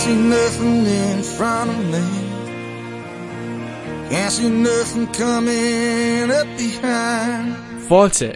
see nothing in front of me. Can't see nothing coming up behind. Fáilte.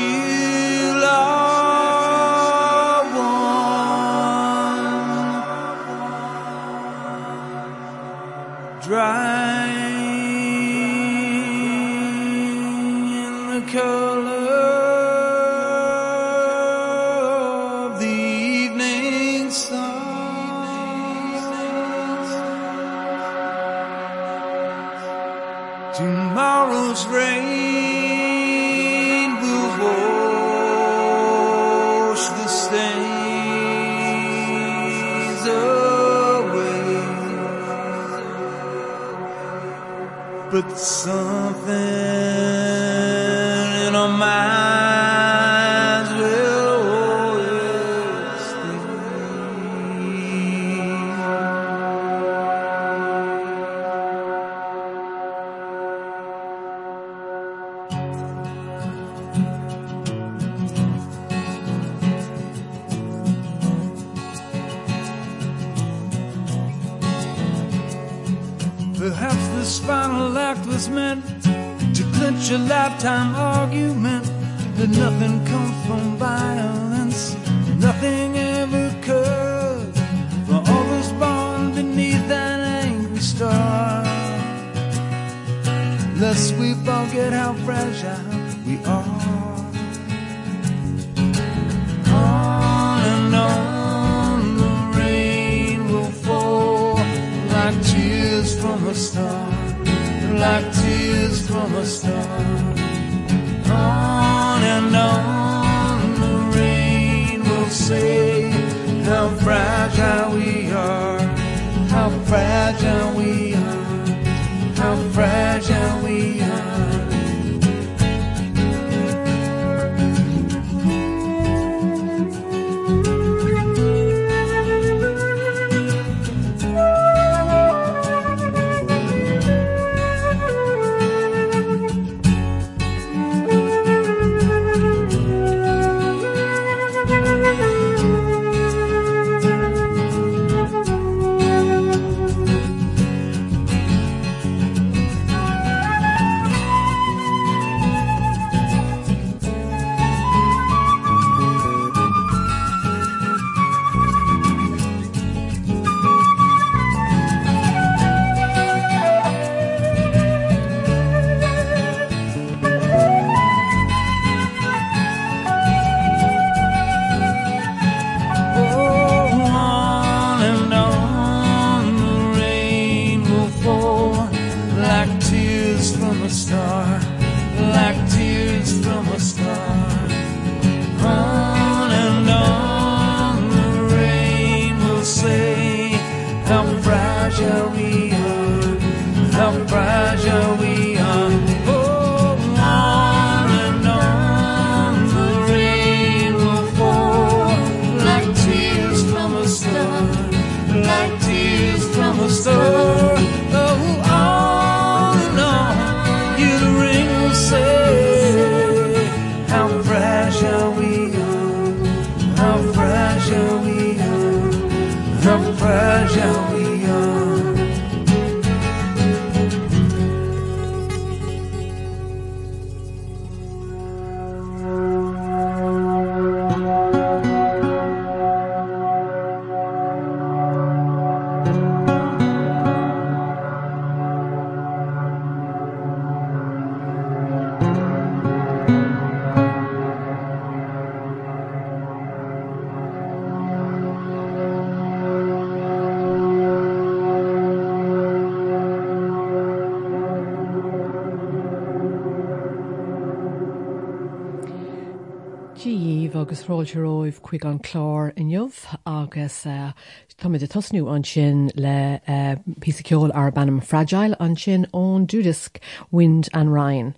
you love agus ráilteróibh chuig an chlár inmh agus uh, táid a tosnú an sin le uh, píceol ar bannam fragile an sin ón dúdisc Wind an Ryan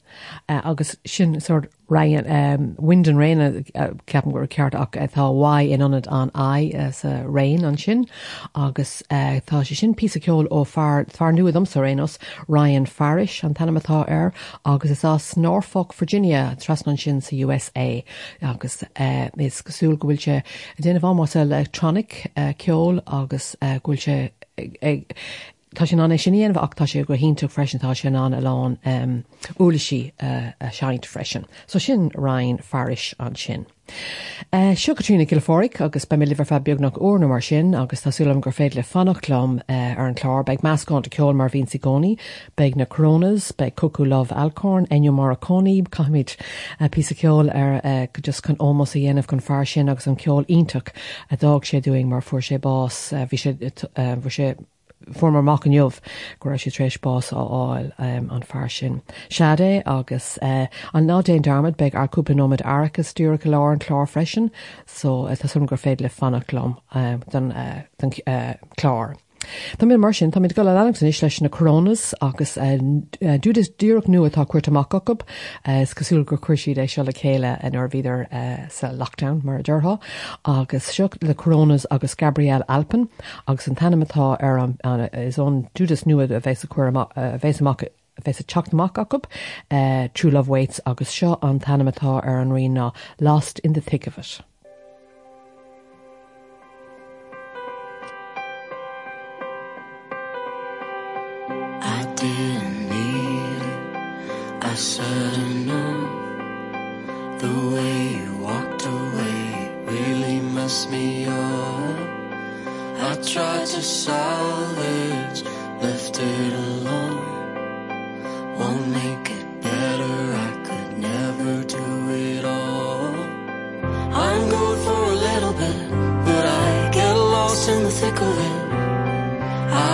uh, agus sin sort Ryan um, wind an rain uh, ceapan gur ceart ach tá bhaid in anad an ai uh, sa rain an sin. Agus uh, tá sé sin pí ceol ó far, far nuadm sa rénos Ryan Farish an tanamatá air agus is as Norfolk, Virginia tras an sin sa USA agus uh, is gosúil gohfuilte déanamh bhámá electronic uh, ceol agus uh, ag Tá sin an sinnéanamh achtá sé gur hínú freisintá sin an aán um, úlaí uh, a seinint freisin, so sin rain faris an sin. Uh, Suútrína gilfóric agus be milliver fe beagnach orna mar sin agus tásúlam gur féad le fannachlumm uh, ar an chlár beag meascáint ceol mar vín sigóní, beag na crónas, be cucú love alcorn, enio marcóí caiid uh, pí ceol ar uh, just chun ómos a dhéanamh chun far sin agus an ceol ítach a dag sé doing mar fuair sé bás uh, bhí sé uh, sé formar mac an jobh go sé trééis bás ááil um, an fear sin. Sade agus uh, an nádéon darmad beag arúpanóid airachas stúra go lá an chlár freisin, so uh, tá sun gur féad le fannachlám um, den, uh. Tá mé mar sin tá mid go leachsan is leis na coronas agus dúdas dúach nu atá cuiirta amachcab cosúil gur chuirsí é se le chéile an ar bhíidir sa lockdown mar deartha agus seach le coronas agus Gabriel Alpen agus an tanimetá ar is ón dúdas nuad a bheits bhééis bheits a teachtamach acab uh, True Love Waits agus seo an tanimetá ar an riná Lost in the Thick of It. Me up. I tried to salvage, left it alone. Won't make it better. I could never do it all. I'm good for a little bit, but I get lost in the thick of it.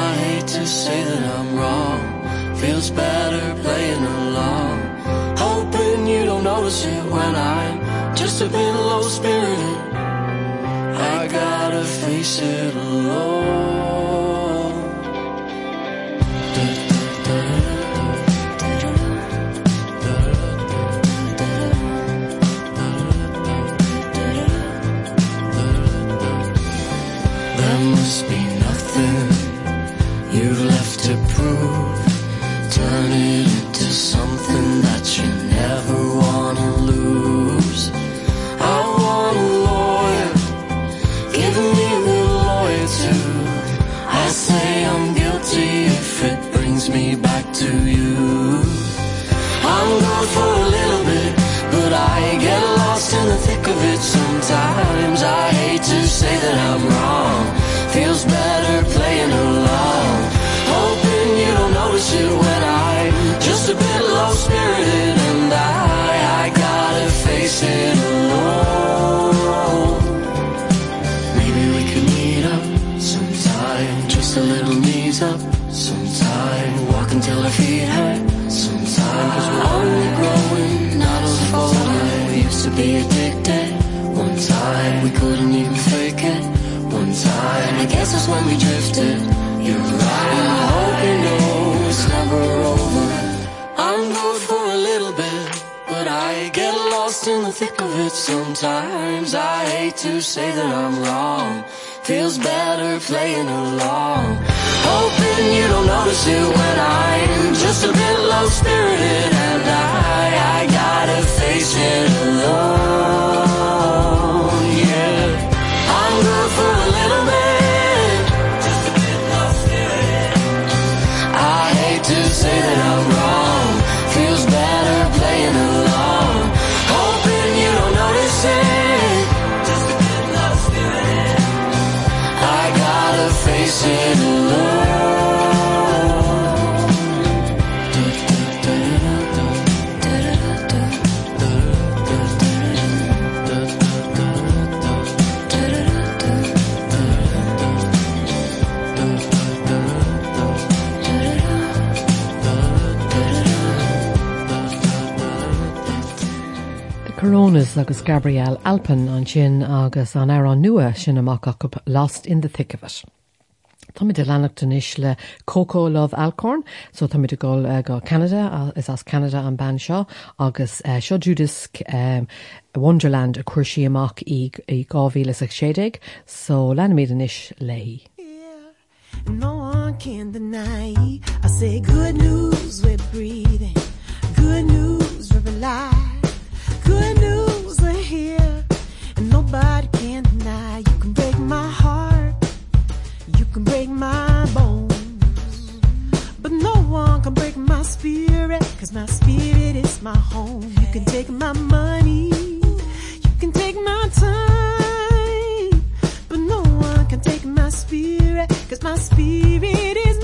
I hate to say that I'm wrong feels better playing along hoping you don't notice it when I'm just a bit low spirited I gotta face it alone there must be nothing. You've left to prove. Turn it back to you. I'm good for a little bit but I get lost in the thick of it sometimes. I hate to say that I'm wrong. Feels better playing along. Hoping you don't notice it when I'm just a bit low spirited and I I gotta face it alone. Maybe we could meet up sometime just a little knees up. walk until our feet hurt. Sometimes we're only growing not unfolding we used to be addicted. One time we couldn't even fake it. One time I guess that's when we drifted. You're right I hope you it's never over. I'm good for a little bit but I get lost in the thick of it. Sometimes I hate to say that I'm wrong feels better playing along. Hoping you don't notice it when I'm just a bit low spirited and I I gotta face it alone yeah. I'm good for a little bit Coronas agus Gabrielle Aplin an sin agus an air an nua sin amach Lost in the Thick of It. Tá de lenachtain is le Coco Love Alcorn, so tá de go uh, go Canada is as Canada an ban seo agus uh, seo um, Wonderland a cuairsaí amach i, i gáhíle so lenimid an isis lei. No one can deny. I say good news, breathing. Good news. My spirit, cause my spirit is my home. You can take my money, you can take my time, but no one can take my spirit, cause my spirit is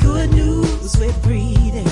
good news we're breathing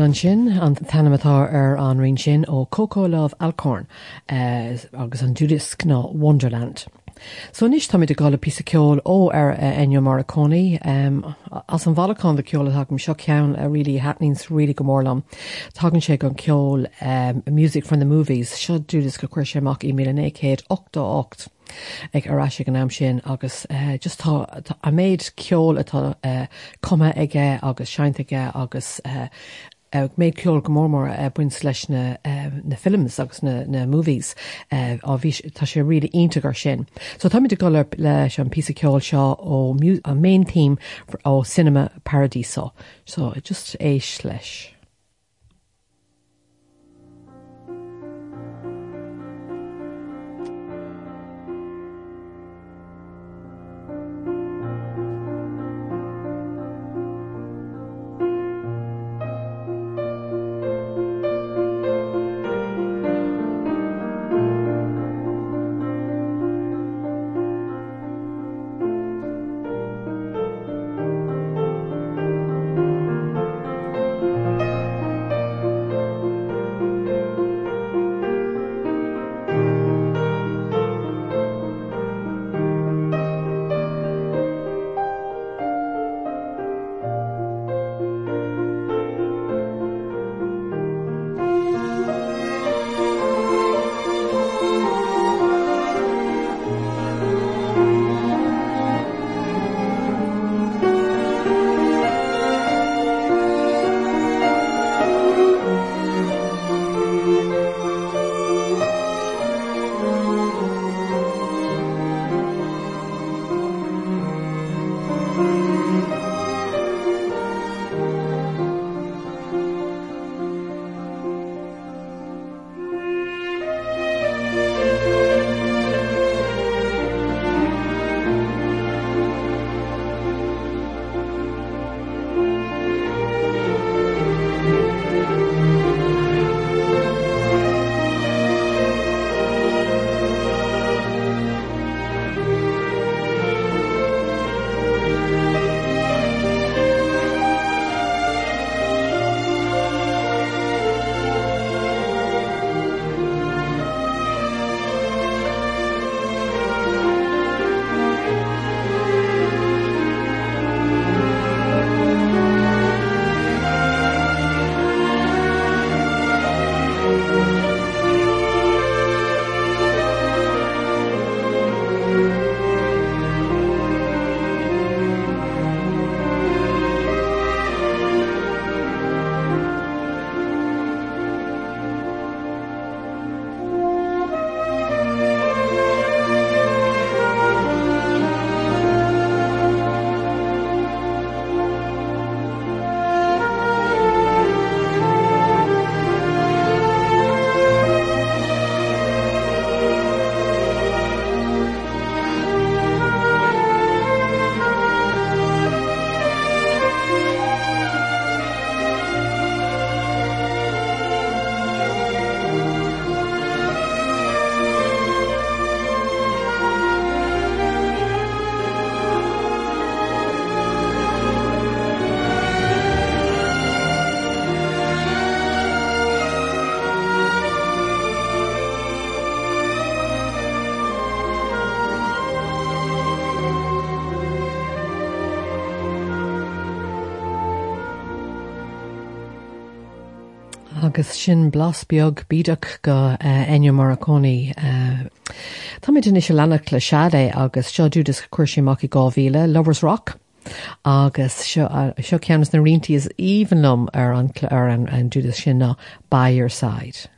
an sin an tanimetá ar an rin sin ó Coco Love Alcorn uh, agus an dúdisc ná Wonderland. So níos tá de gála pí ceol ó ar Ennio Morricone um, as an bhalachán de ceola seo ceann a ri hatnings ri go mórlam. Tágann sé an ceol music from the movies seo dúdis go chuir séach i mí 8 ag arráise an am sin agus uh, just a méid ceol atá uh, cuma aige agus seintaige agus uh, ag méid ceol go mórmór a buint leis na, uh, na films agus na, na movies uh, á bhí tá sé ri integrar sin. So tá de go leis an pí ceol seo ó a main team for- ó Cinema Paradiso, so just éis leis. agus sin blasbeag bídach go eh, Ennio Morricone. Eh, tá mid is se lenach le Sade agus seúdas chuirsimach i gáhíle Lovers Rock. agus seo eh, ceannas na rintí is and ar an ar an an dúdas sinna By Your Side.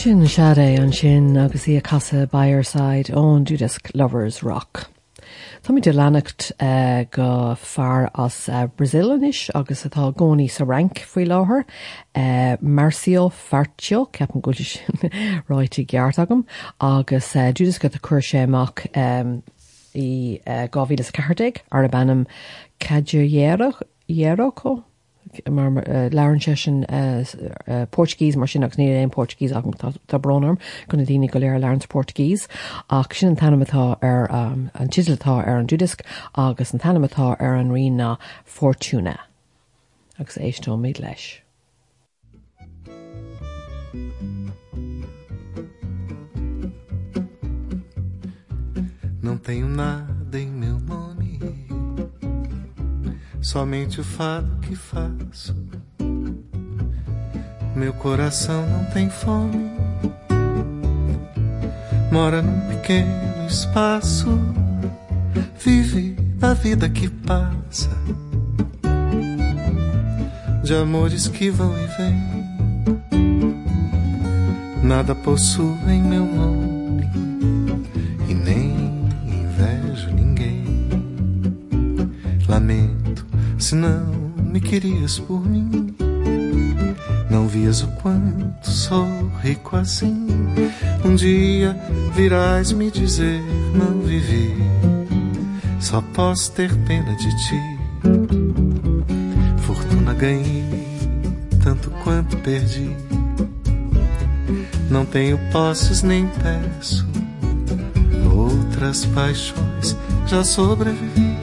sin seada an sin agus í a casa Bayerside ón dúdisc Lovers Rock. Tá mí de lenacht uh, eh, go far as eh, uh, Brasilanis agus atá gcóí sa rank faoi láthair eh, uh, Marcio Fartio ceapan go sin ráití geart agam agus uh, dúdas go a chuir séach um, i uh, 2014 ar a bannam cadiúhéireach dhéaracho mar uh, lean se sin uh, uh, Portgís mar sin ní éon Portgís ag tá bronarm gona dtíine go léir learns Portgís ach sin an tanimetá ar um, an tiisletá ar an agus an ar an rina fortúna agus éistó méid leis. Não tenho nada em meu nome, somente o fado que faço. Meu coração não tem fome, mora num pequeno espaço, vive da vida que passa, de amores que vão e vêm. Nada possuo em meu nome Se não me querias por mim. Não vias o quanto sou rico assim. Um dia virás me dizer: Não vivi, só posso ter pena de ti. Fortuna ganhei, tanto quanto perdi. Não tenho posses nem peço outras paixões já sobrevivi.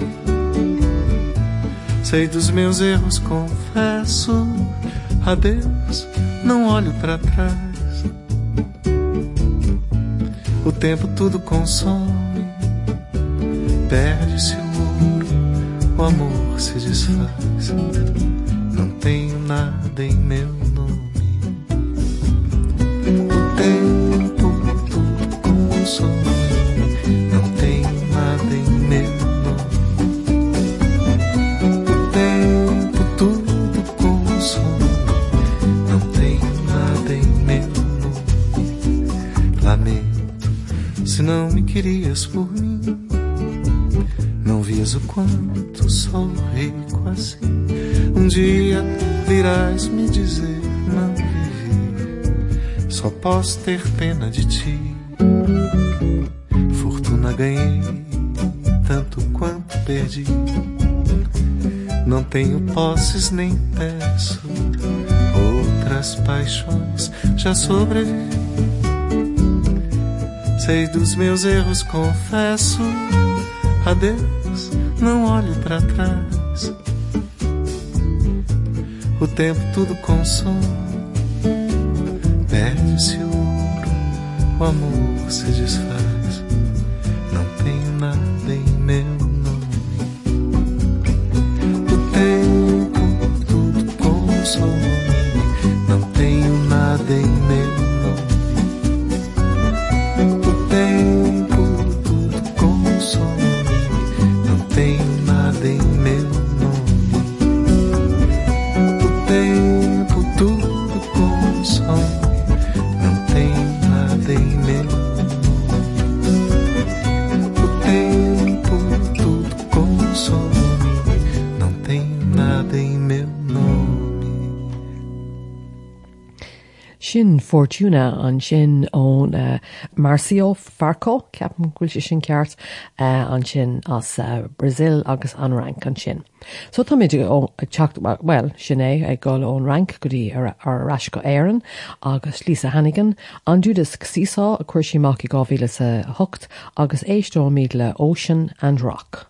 Sei dos meus erros, confesso. Adeus, não olho para trás. O tempo tudo consome, perde-se o ouro, o amor se desfaz. Não tenho nada em meu posso ter pena de ti. Fortuna ganhei, tanto quanto perdi. Não tenho posses nem peço. Outras paixões já sobrevivi. Sei dos meus erros, confesso. Adeus, não olho para trás. O tempo tudo consome, Perde-se ouro, o amor se desfaz. Fortúna an sin ón uh, Marcio Farco ceapan ghfuil sé sin ceart uh, an sin as uh, Brazil agus an rank an sin. So tá méidir ó techt well sin é ag gáil ón rank go dtí ar ar ras go éan agus lísa Hannigan an dúdas síá a chuir síach i gáhíle sa hocht agus éistó míad le Ocean and Rock.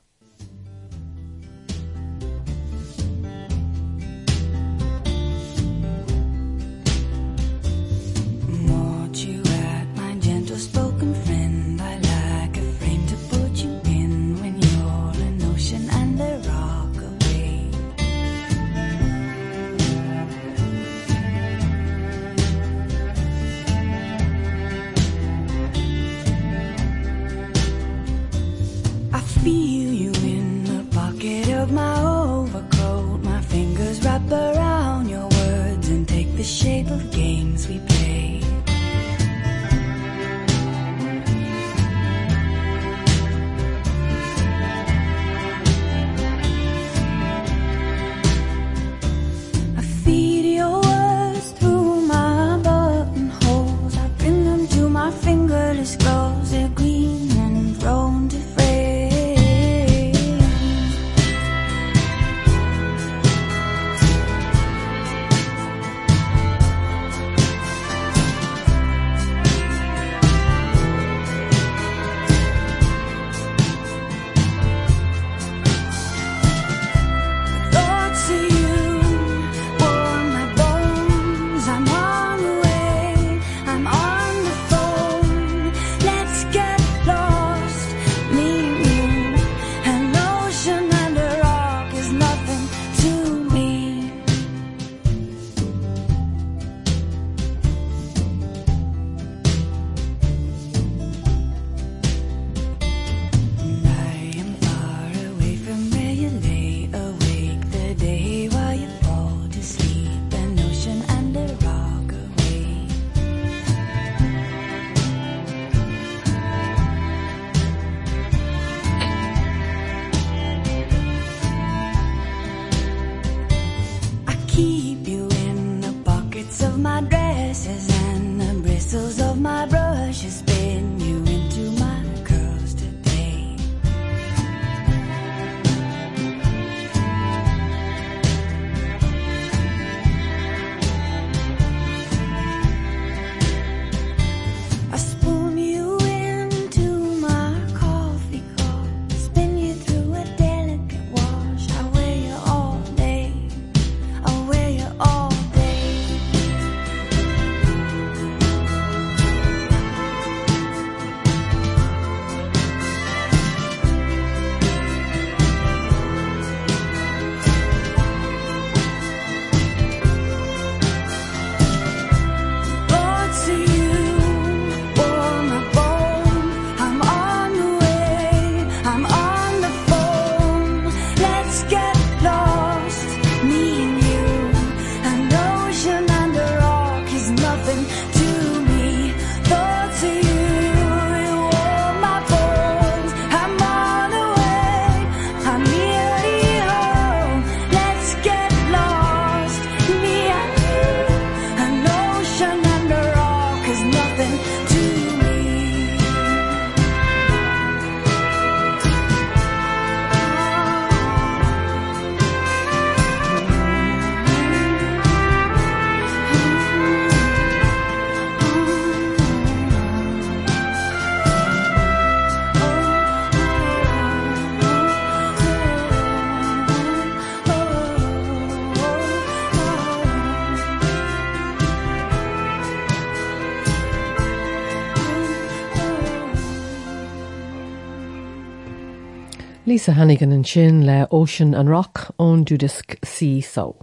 Lisa Hannigan an sin le Ocean and Rock ón dúdisc sí so.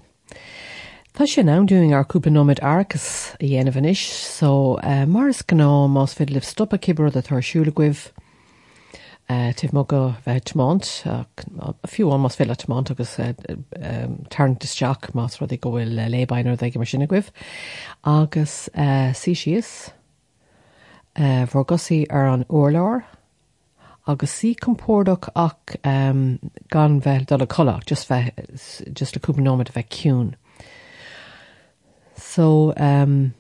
Tá sin doing ar cúpanóid arcas i dhéanamh isis, so uh, mars gná más fid lih stoppa cibr a tarsúla guibh uh, tih mo go bheith tmont a más fé tmont agus uh, um, tarn isteach más rud i go bhfuil lébainar mar sinna guibh agus sí sios bhór gosaí ar an uorláir agus sí compórdach ach um, gan bheith do a choach just bheith just a cúpanóid bheith ciún. So um,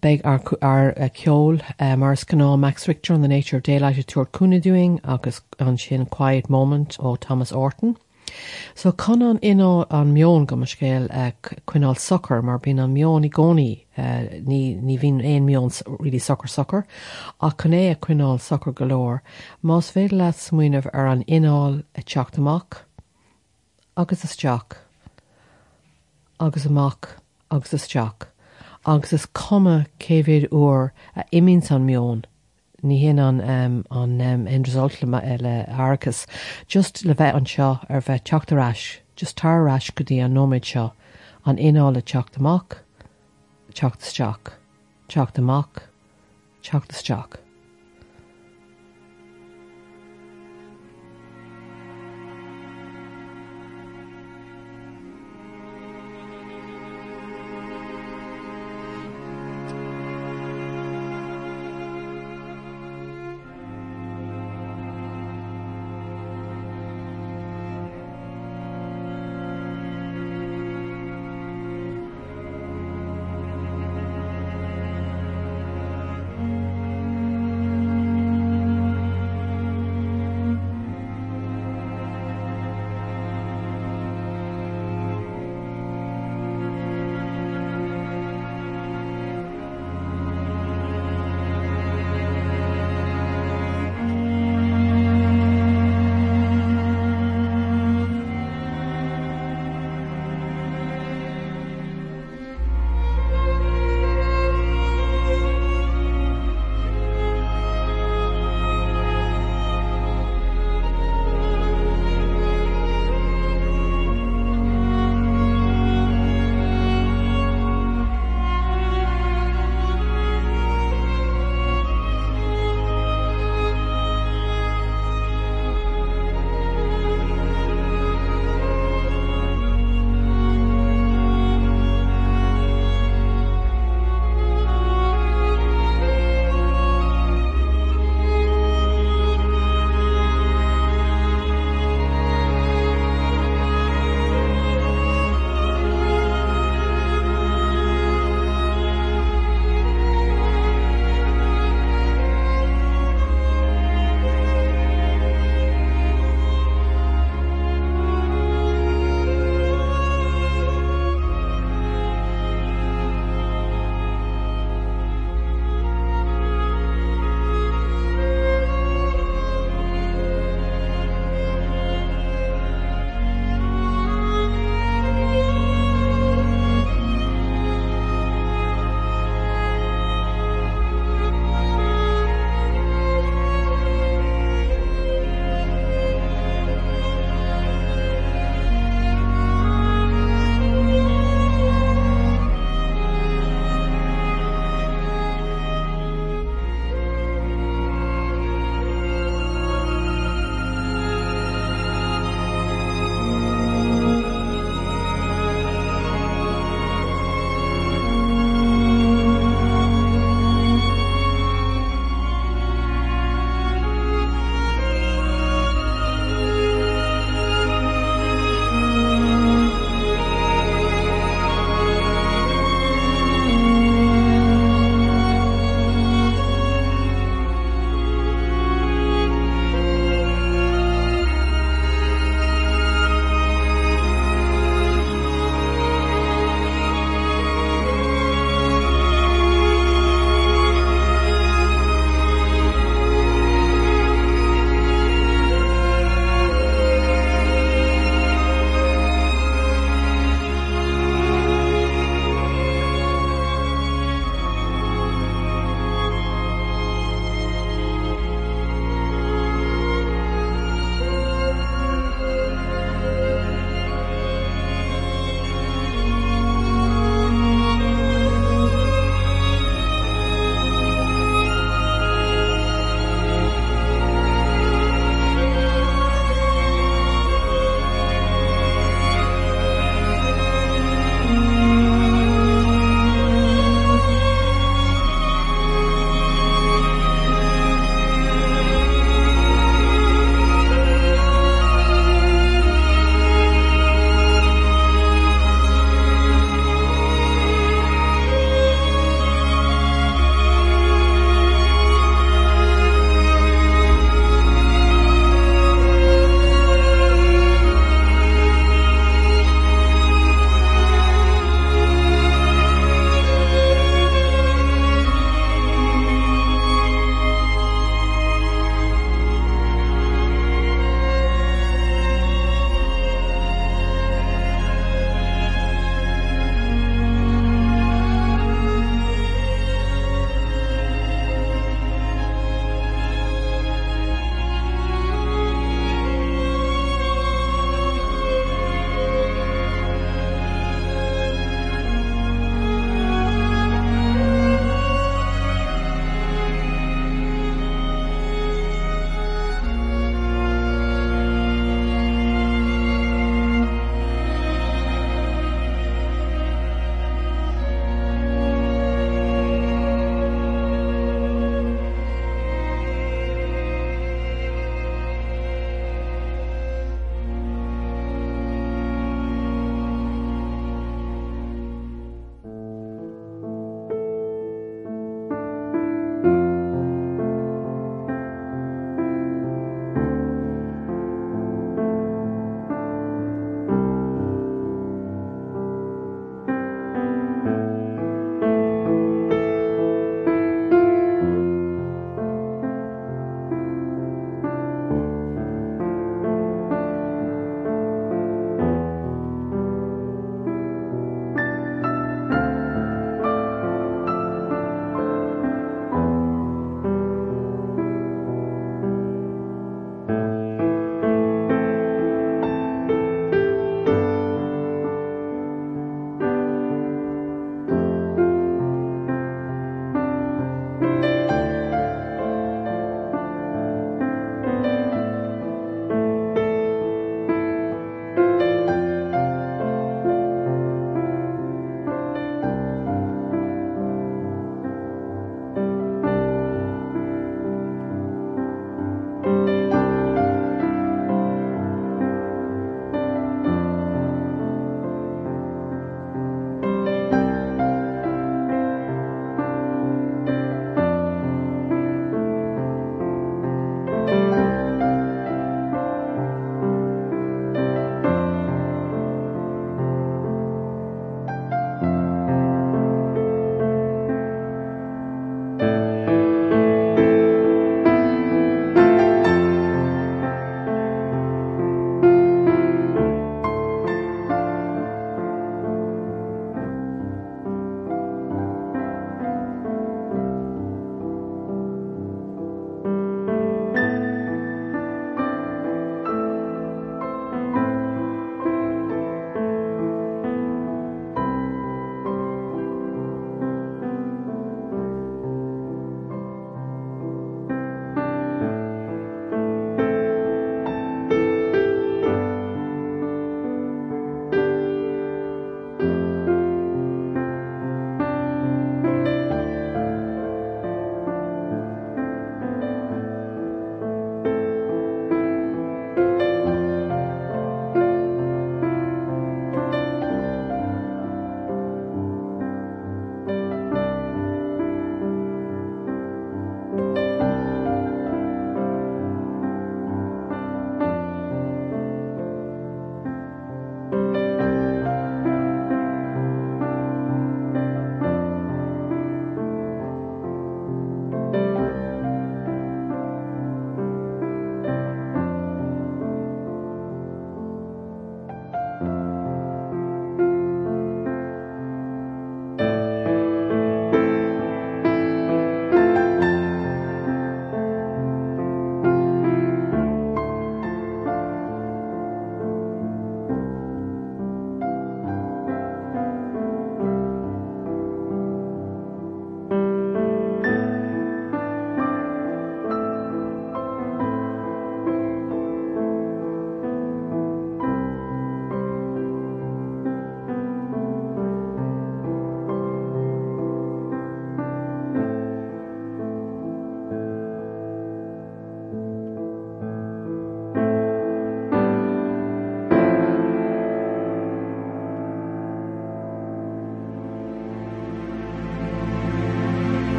beg ar, ar uh, ceol mars canál Max Richter on the Nature of Daylight tour cúna doing agus an sin Quiet Moment ó Thomas Orton. So con an inó an mion go mar scéil uh, cuináil soccer mar bín an mion i gcóí uh, ní, ní bhín éon mion really soccer soccer a chun é a cuináil soccer golóir más féidir le smuoineh ar an ináil a teach amach agus isteach agus amach agus isteach agus is komme céhéad uair a imín san mion ní hin an um, an um, endresult le, le arcas just le bheith an seo ar bheith teachtarráis just tarráis go dtí an nóid seo. An inála teach amach teachtasteach teach amach teachtasteach.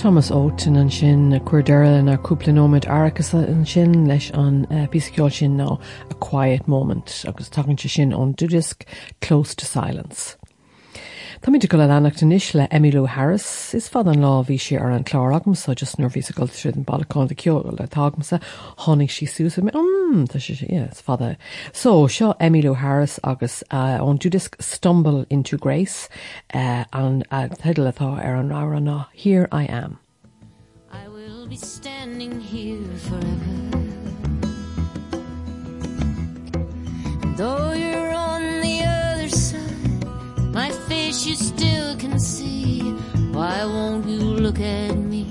Thomas Oaten an sin a cuairdeire na cúplanóid agus an sin leis an eh, píceáil sin ná a quiet moment agus tagann se sin ón dúdisc close to silence. Tá míidir go le lenacht níis le Emmylou Harris is fad an lá bhí sé ar an chlár agam so just nar ví go trid an balán de ceol le tágamsa tháinig sí súsa mé mm, tá fada. So seo Emmylou Harris agus ón dúdisc stumble into grace uh, an theidir letá ar an rá ná here I am. I will be standing here forever. Though you're on the other side, my face you still can see. Why won't you look at me?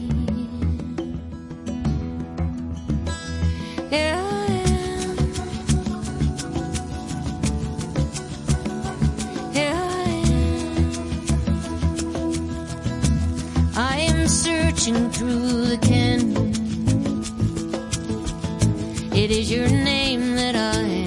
Here I am. Here I am. I am searching through the canyon. It is your name that I am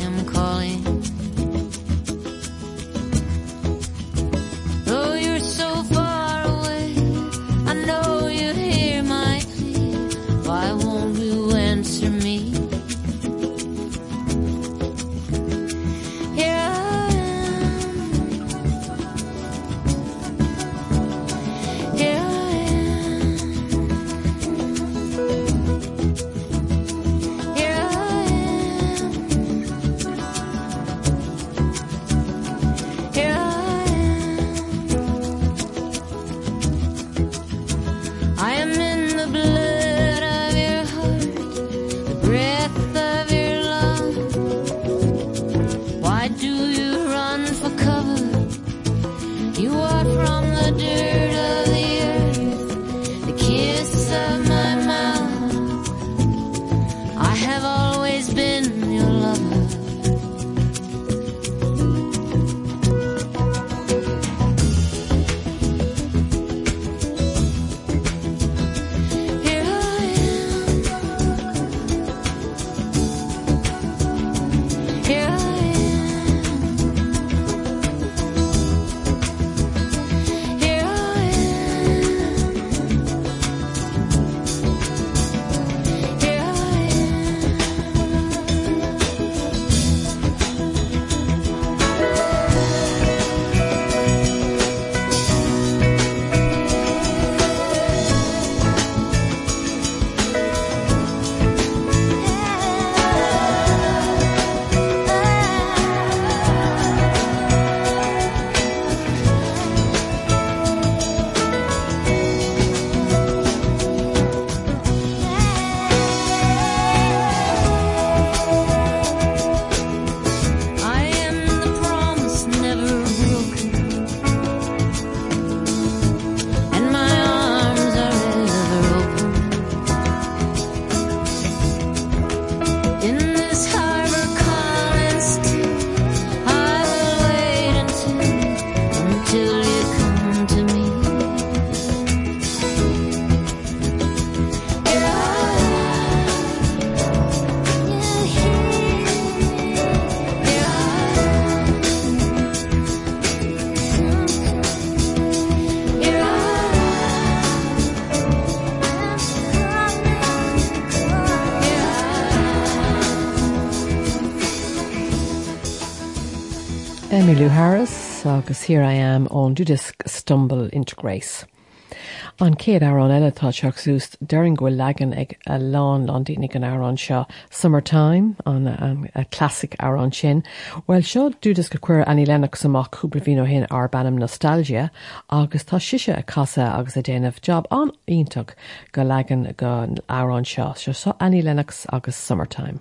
Emmylou Harris agus here I am ón dúdisc stumble into grace. An céad árán eile tá teach súst deing gohfuil legan ag a lán landínig an árán seo Summertime an, um, a classic árán sin, Well seo dúdas go cuir aní lenach samach cúpla bhíó hin ar bannam nostalgia agus tá siise a casa agus a déanamh job an ionach go legan go árán seo seo so Annie Lennox agus Summertime.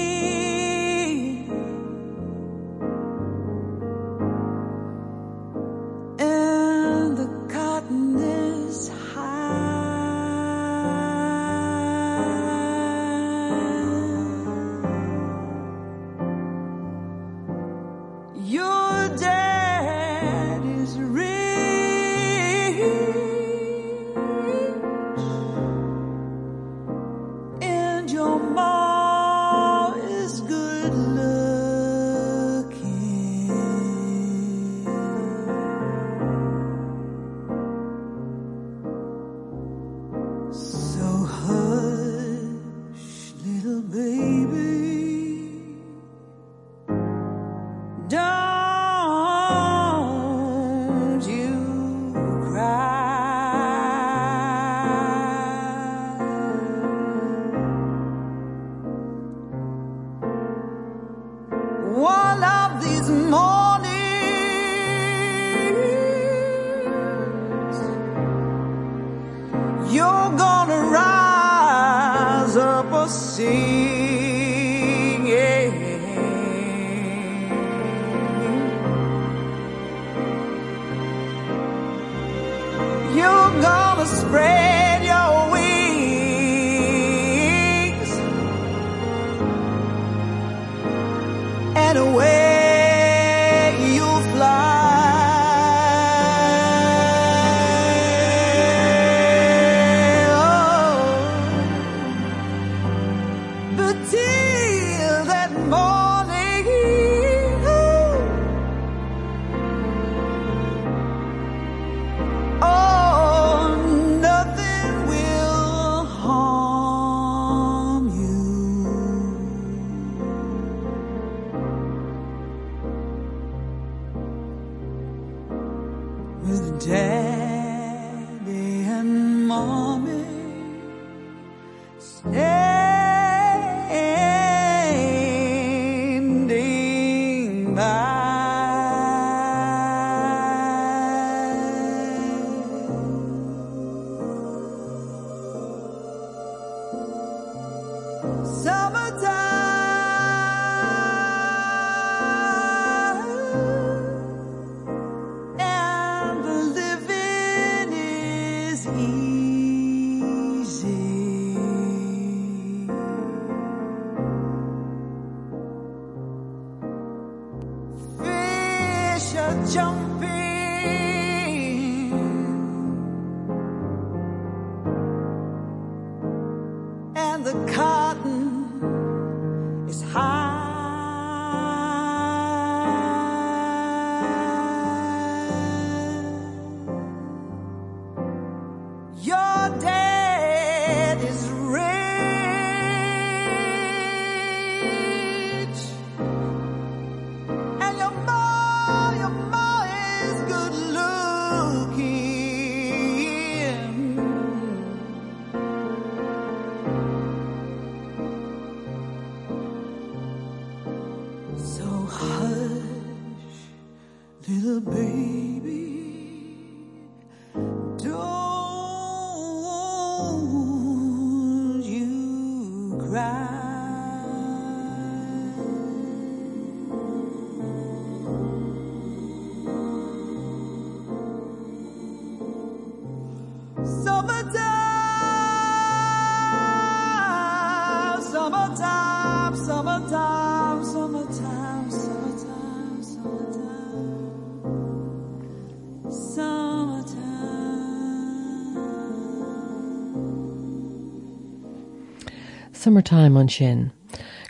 Summertime an sin.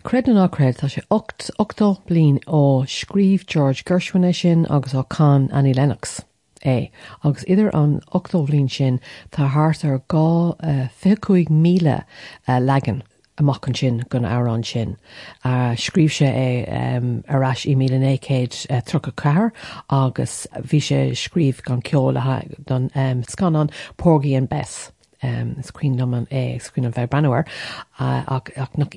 Cred an ácred tá sé 8 8 blin ó scríb George Gershwin é sin agus ó Can Annie Lennox. É agus idir an 8 blin sin tá háart ar gá uh, fichuig míle uh, legan amach an sin gon árán sin. Uh, scríb sé é um, arás i míle uh, tro a ceair agus bhí sé scríb gan ceola don um, scan an Porgy and Bess. Um, screen man é screen an bheith brenuir uh, ach, ach nach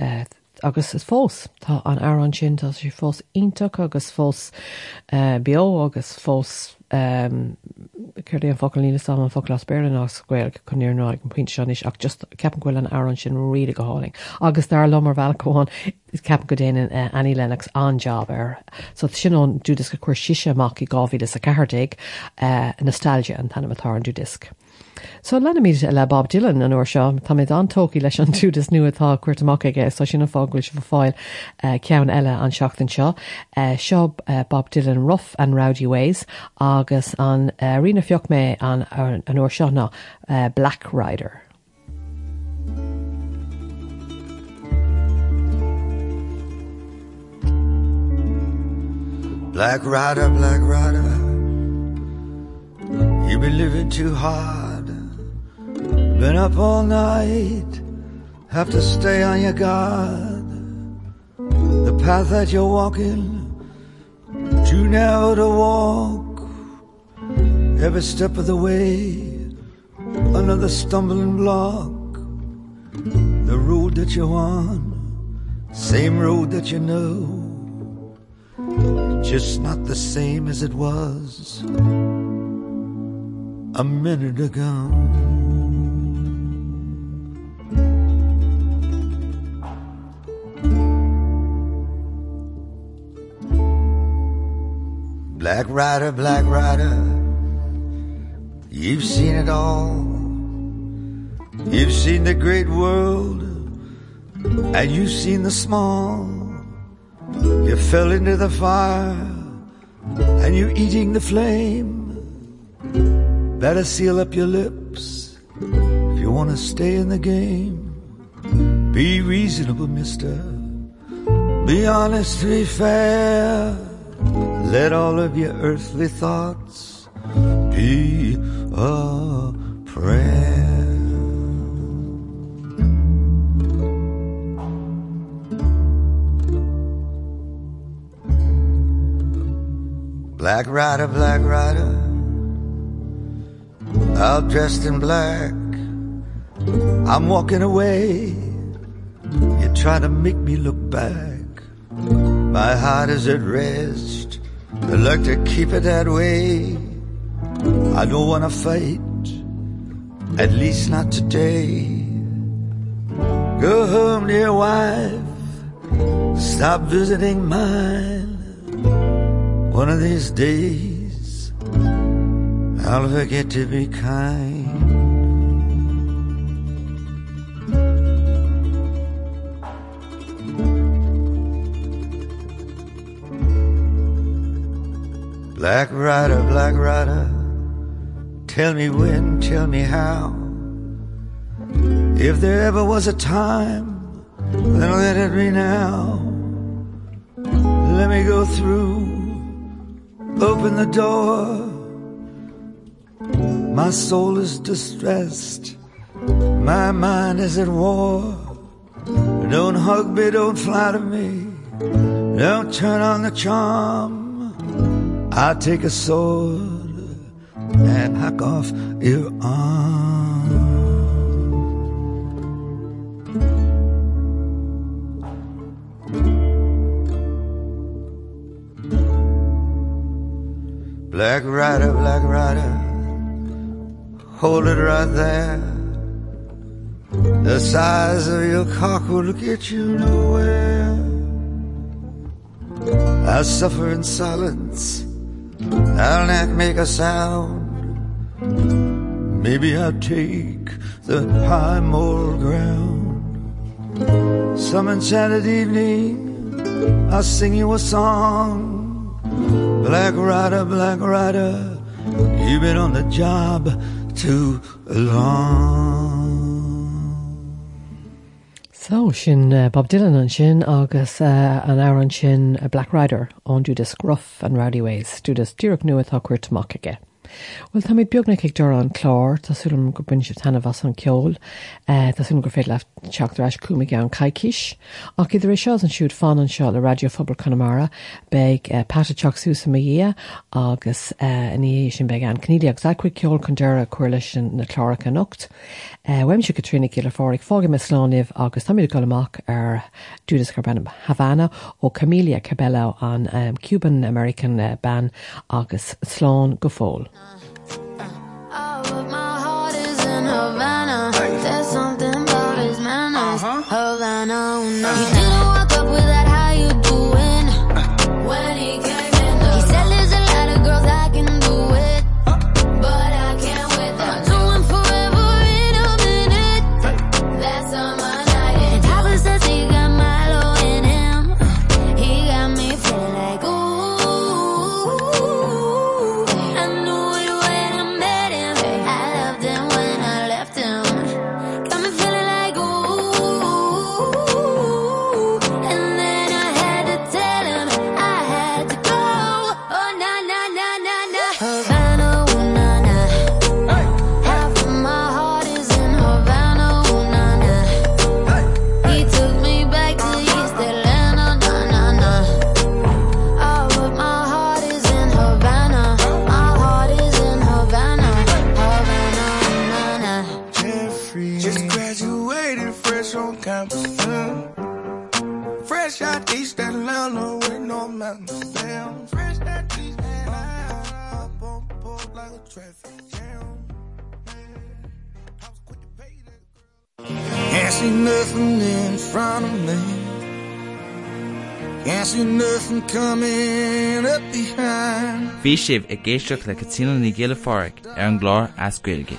uh, agus is fós Tá an airán sin tá sé fós ionach agus fós uh, bio agus fós um, chuir an focail lína sam an focail spéir nach scuil chuníir ná an puint seis ach just ceapan ghfuil an airán sin riad go háling. Agus dar lomar bhealcóáin is ceap go déanaan uh, Annie Lennox an job ar. So sinón dúdis go chuir siise amach i gáhí is a cehardig uh, nostalgia an tanimetá an dúdisc. So lena mí le Bob Dylan an or seo tá méid antóí leis an túdas nu atá cuiirt amach so sin fágúil se fáil uh, cean eile an seachtain seo uh, seo uh, Bob Dylan Rough and Rowdy Ways agus an uh, rina fioch mé an, an, an or Black Rider. Black rider, black rider, you've been living too hard. Been up all night, have to stay on your guard. The path that you're walking, too narrow to walk. Every step of the way, another stumbling block. The road that you're on, same road that you know just not the same as it was a minute ago. Black rider, black rider, you've seen it all. You've seen the great world, and you've seen the small. You fell into the fire, and you're eating the flame. Better seal up your lips if you want to stay in the game. Be reasonable, mister. Be honest, be fair. Let all of your earthly thoughts be a prayer. Black rider, black rider, all dressed in black. I'm walking away. You try to make me look back. My heart is at rest. I'd like to keep it that way. I don't want to fight, at least not today. Go home, dear wife. Stop visiting mine. One of these days, I'll forget to be kind. Black rider, black rider, tell me when, tell me how. If there ever was a time, then let it be now. Let me go through, open the door. My soul is distressed, my mind is at war. Don't hug me, don't flatter me, don't turn on the charm. I'll take a sword and hack off your arm. Black rider, black rider, hold it right there. The size of your cock will get you nowhere. I suffer in silence. I'll not make a sound. Maybe I'll take the high moral ground. Some enchanted evening, I'll sing you a song. Black rider, black rider, you've been on the job too long. So sin uh, Bob Dylan an sin agus uh, an áir an sin a Black Rider an dú de scruff an Rowdy Ways, dú de stúach nua chuirt amach aige. Well tá méid beagna ag dú an chlár Tásúm go bun se tanna bhas an ceol Tásún gur féad le teachtarráis cúmaige an caiiciis ach idir éis seo an siúd fan an seo le radiofobal Conamara beag pata teachsú sa dhé agus ní sin be an cníideag zacuid ceol chun deire chuirla sin na chláracha nocht. Weim se go trína le fáric fága me sláineh agus táid go amach ar dúdas gur benm Havana ó Camellia Cabello an um, Cuban American uh, ban agus slán go fóil. Havana. There's something about his manners. Uh-huh. Havana, oh, no. Sibh i ggéisteach le catína ní ggéile fáric ar an glár ascuilge.